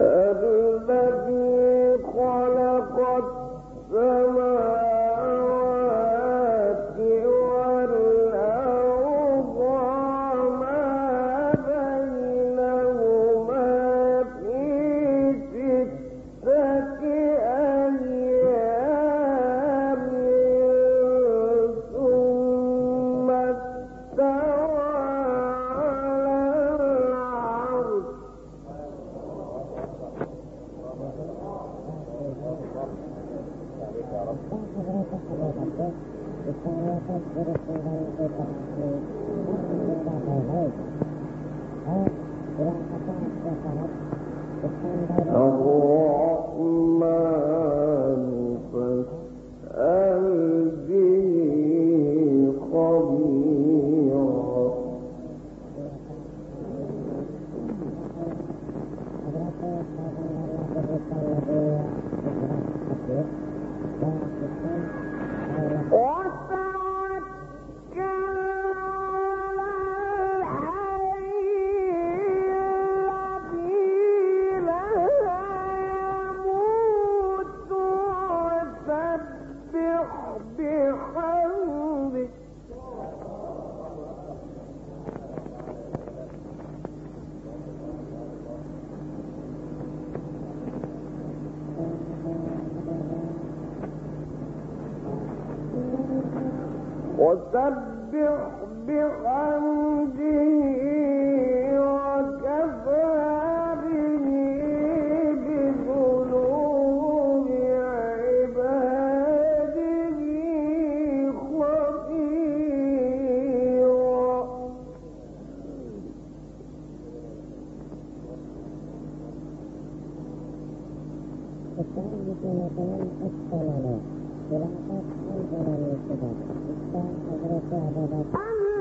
الذي خلق السماوات نبو وسبح بحمده وكفى Thank you. برای خود می‌دانم که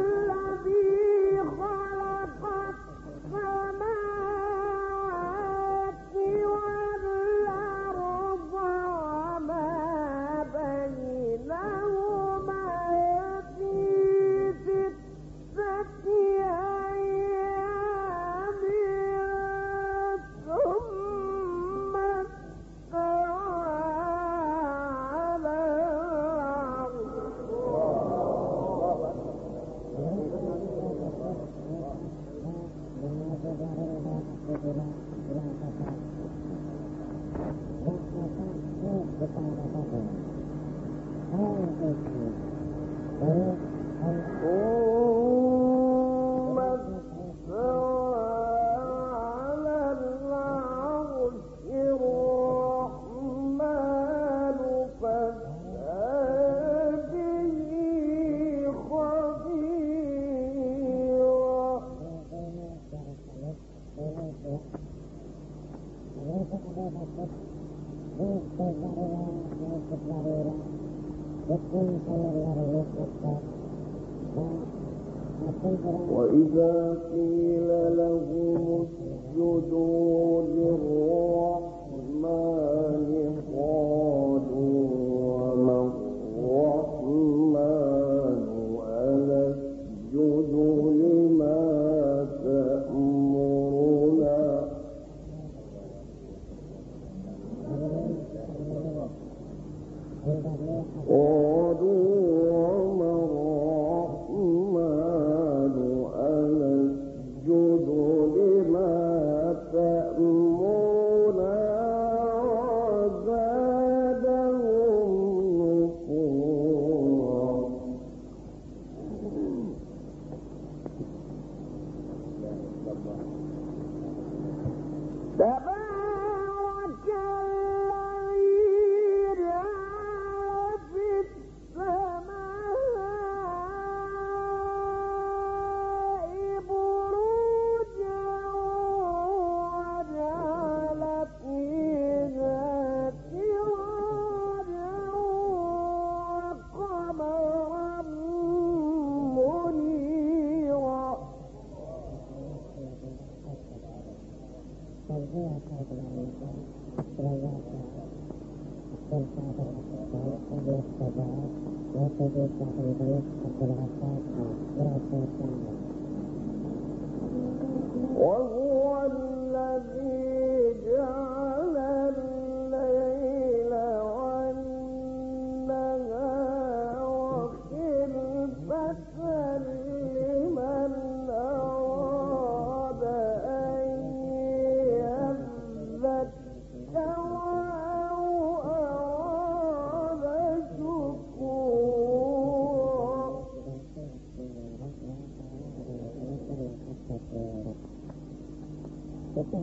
وإذا قيل لهم اسجدوا للرحمن قالوا وما الرحمن أنسجد لما تأمرنا Oh دیکھ وهو الذي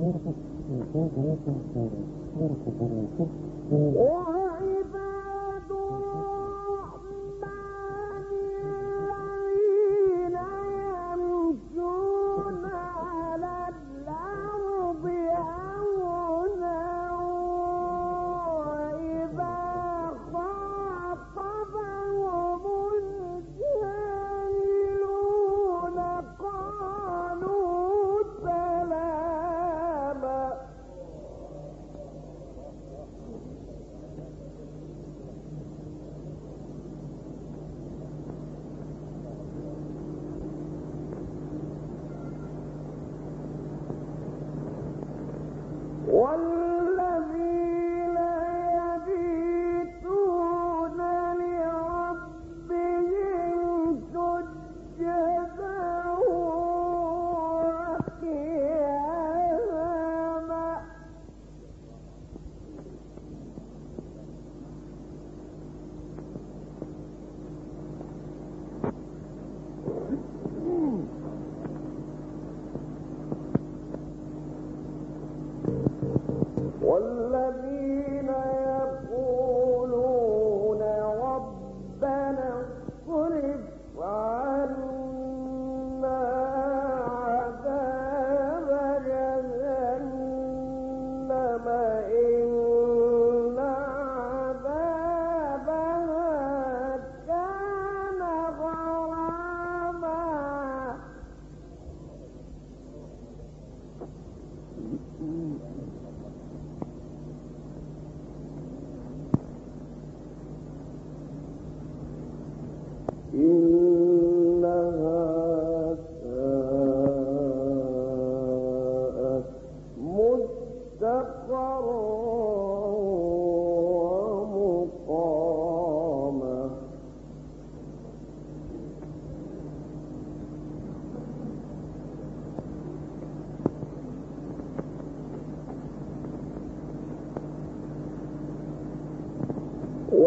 Oh!